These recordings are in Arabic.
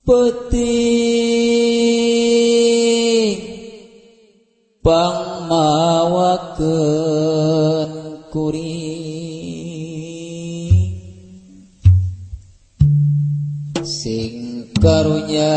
peti pangmawakeun kuring sing karunya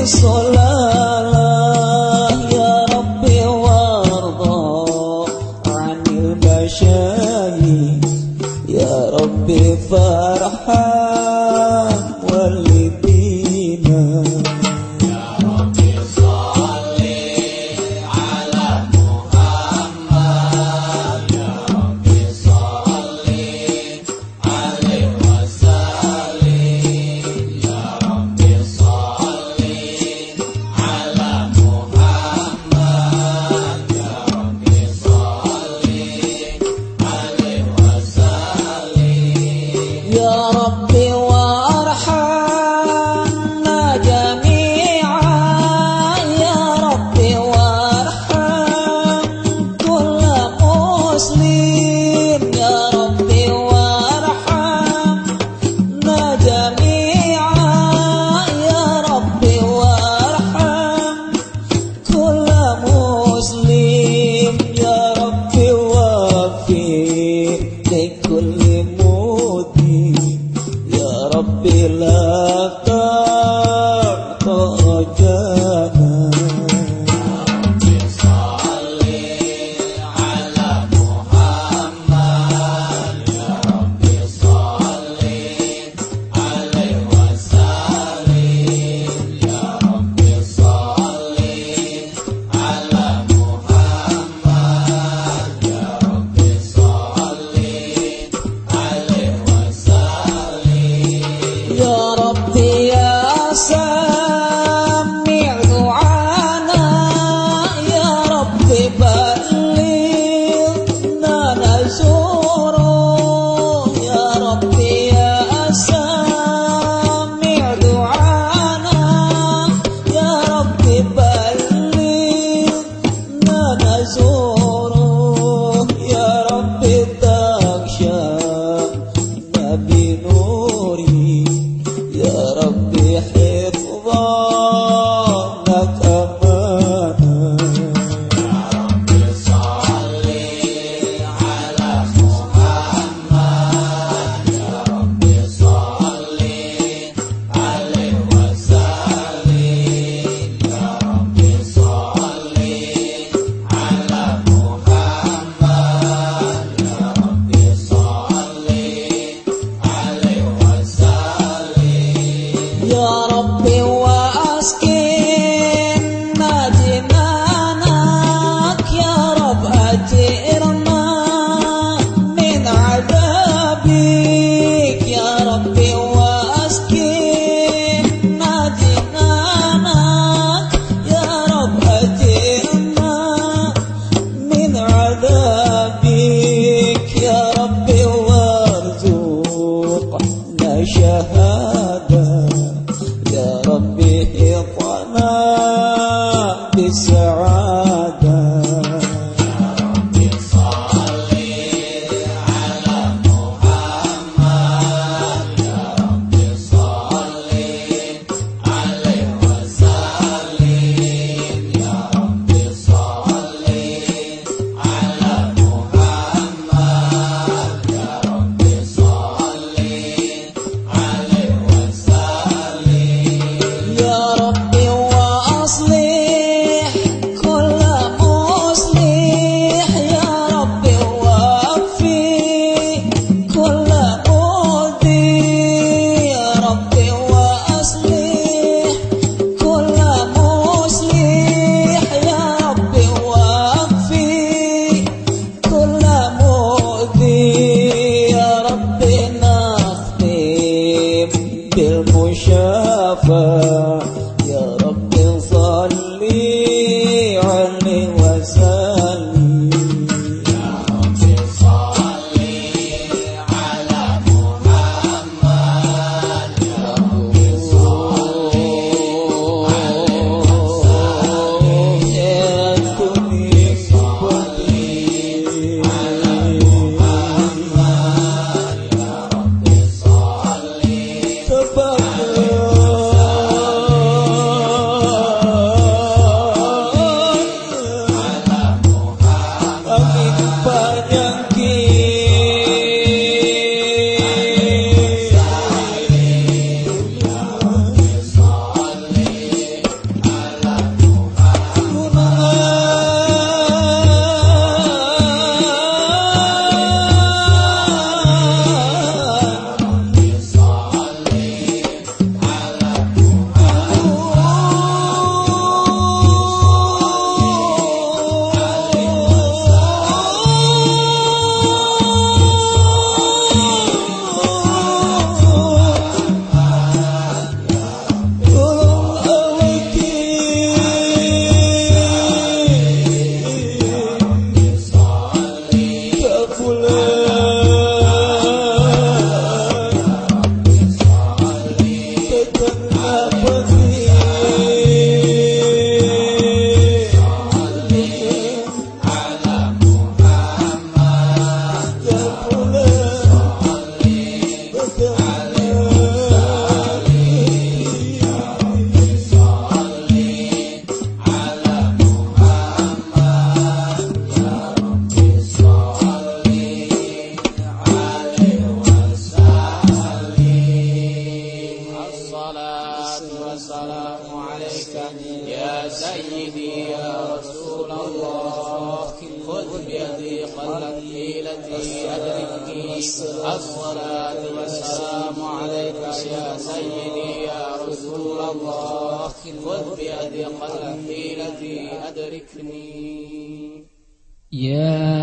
eu Bill for Shuffle. قلبي التي أدركني الصلاة والسلام عليك يا سيدي يا رسول الله خذ بيدي قلبي التي أدركني يا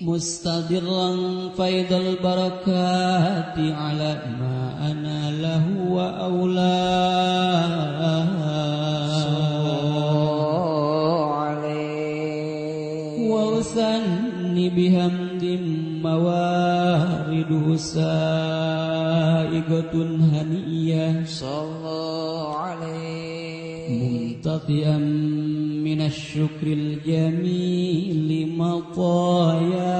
مستدرا فيض البركات على ما أنا له وأولاه وأثني بهمد موارده سائقة هنية صلى عليه. ممتطئا من الشكر الجميل مطايا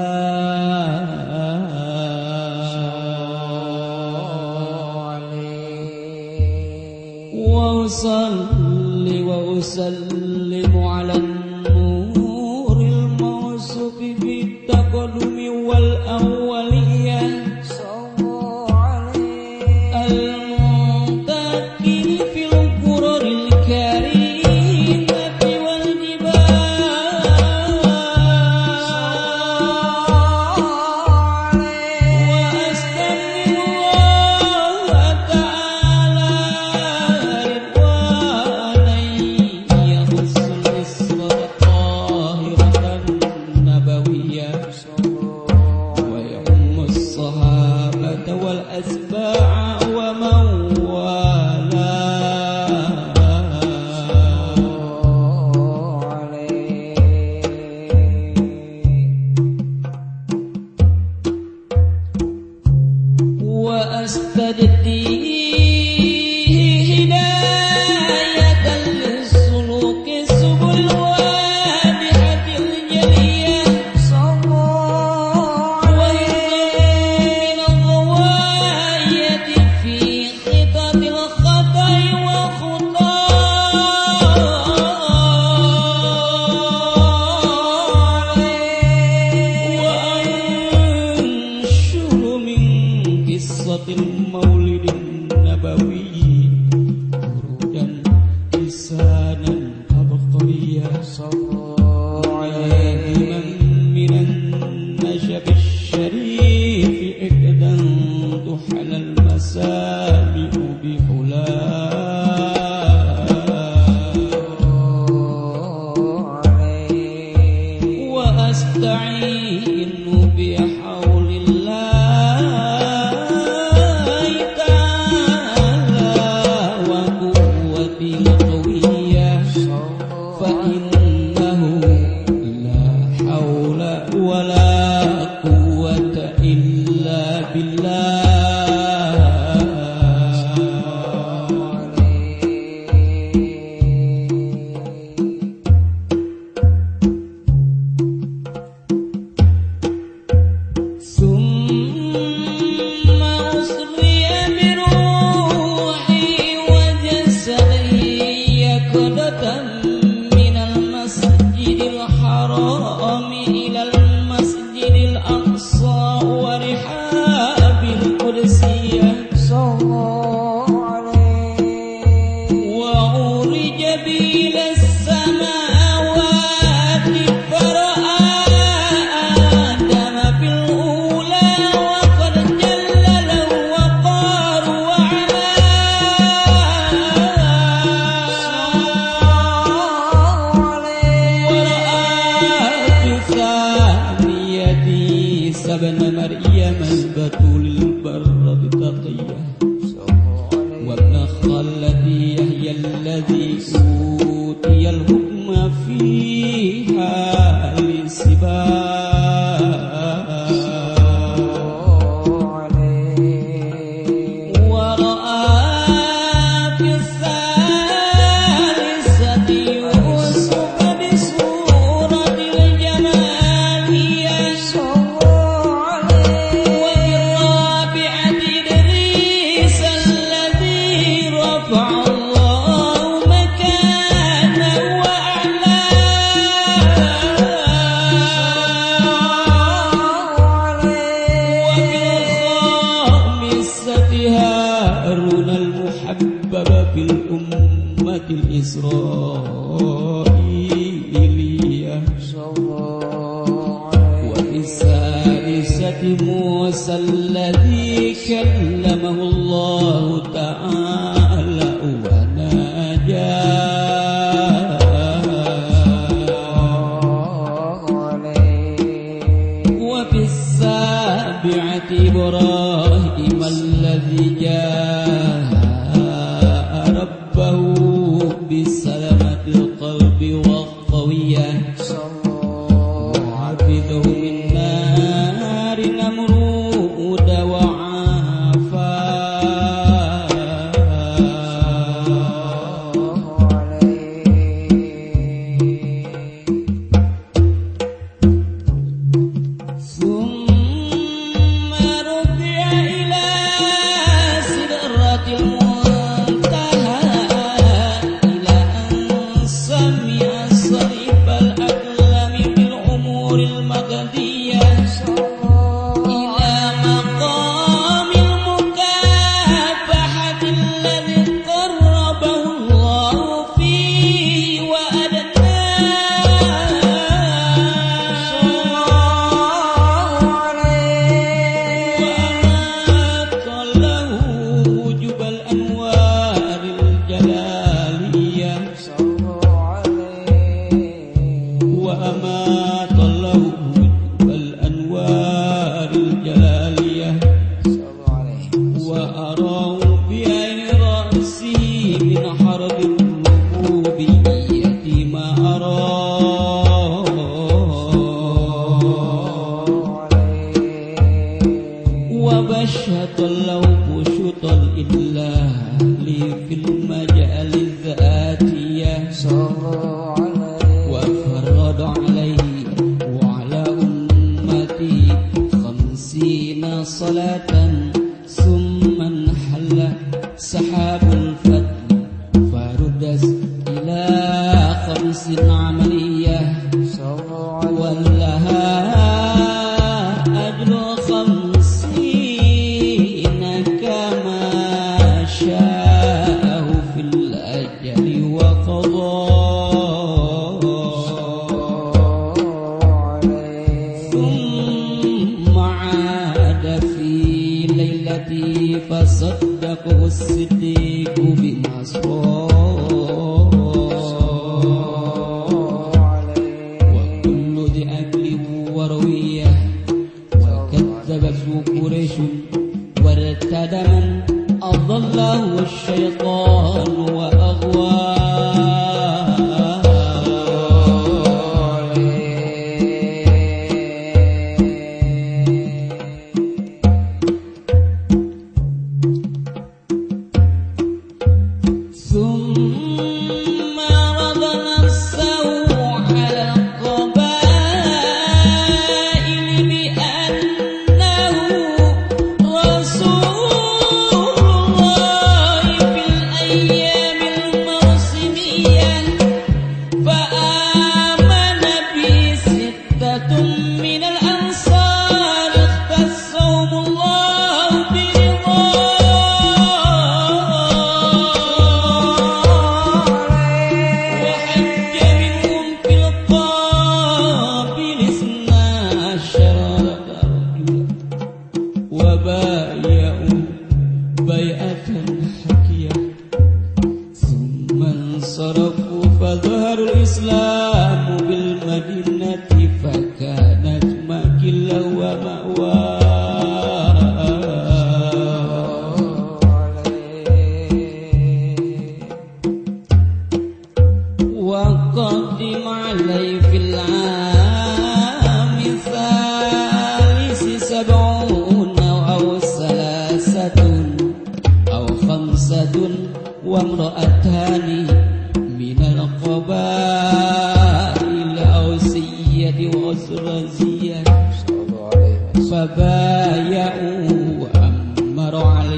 وأصلي وأسلم التي فصدقه الصدق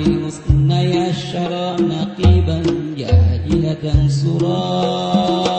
الحسنى الشرى نقيبا جاهلة سرا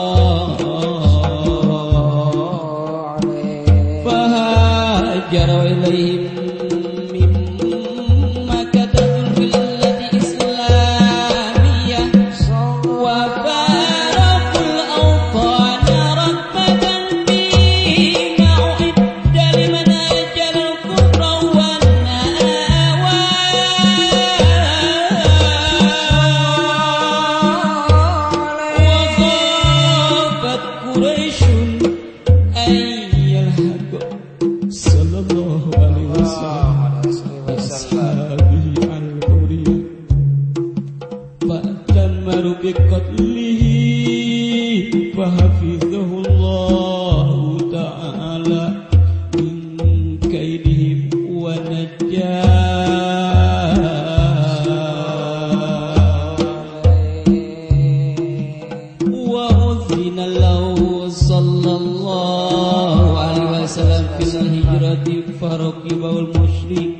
من له صلى الله عليه وسلم في الهجرة فركبه المشرك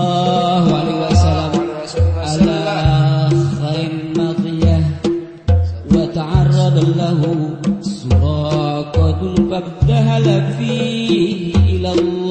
الله عليه وسلم على خير مطية وتعرض له سراقة فابتهل فيه إلى الله.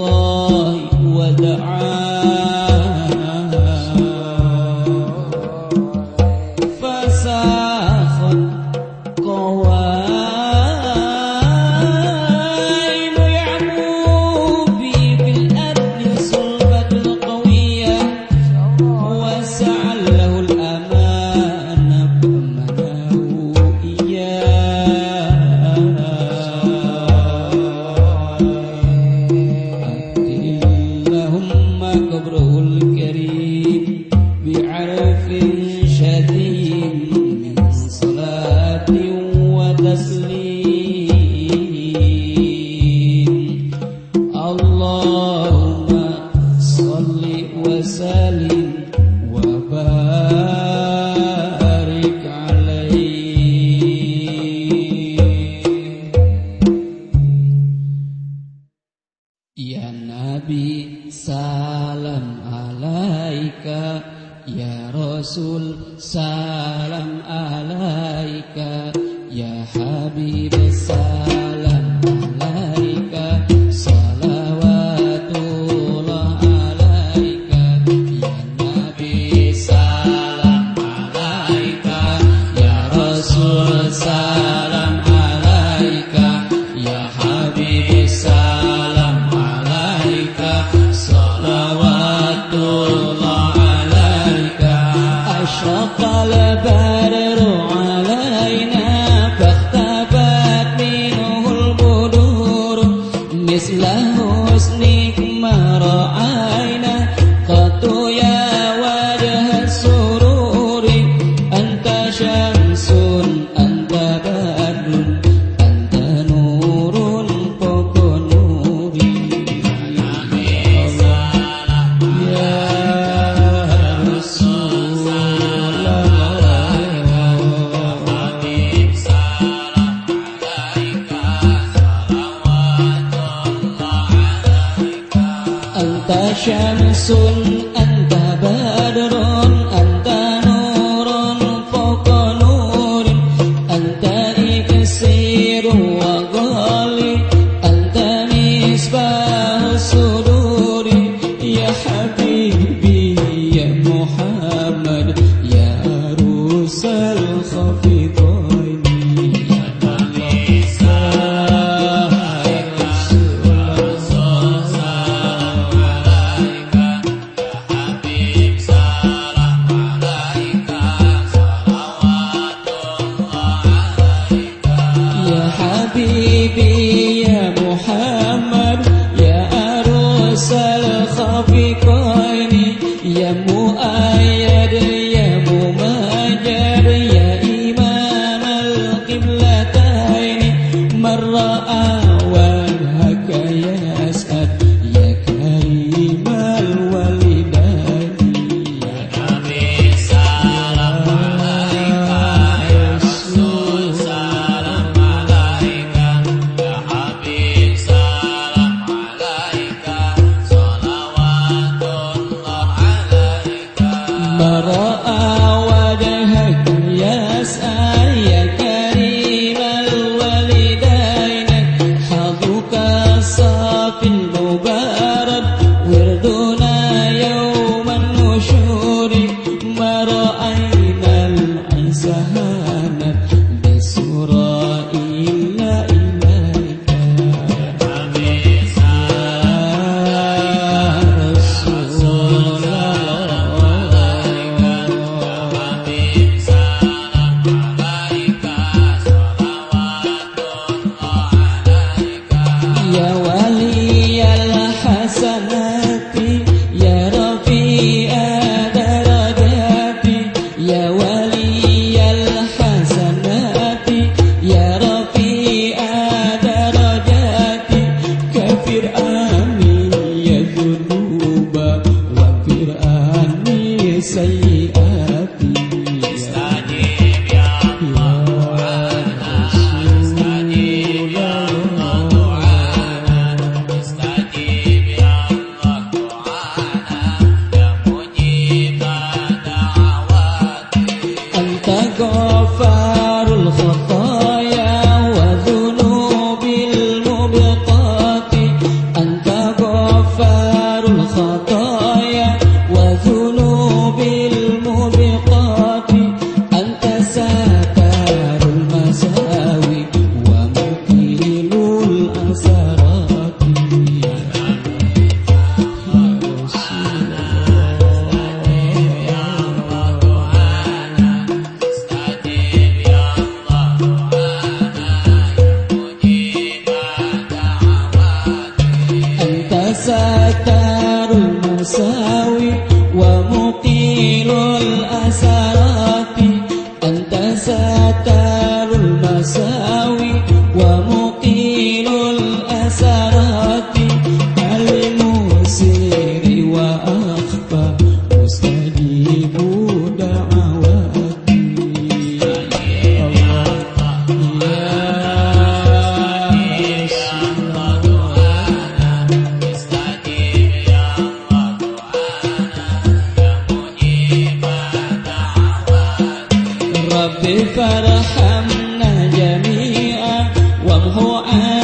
رب فرحمنا جميعا وامه عنا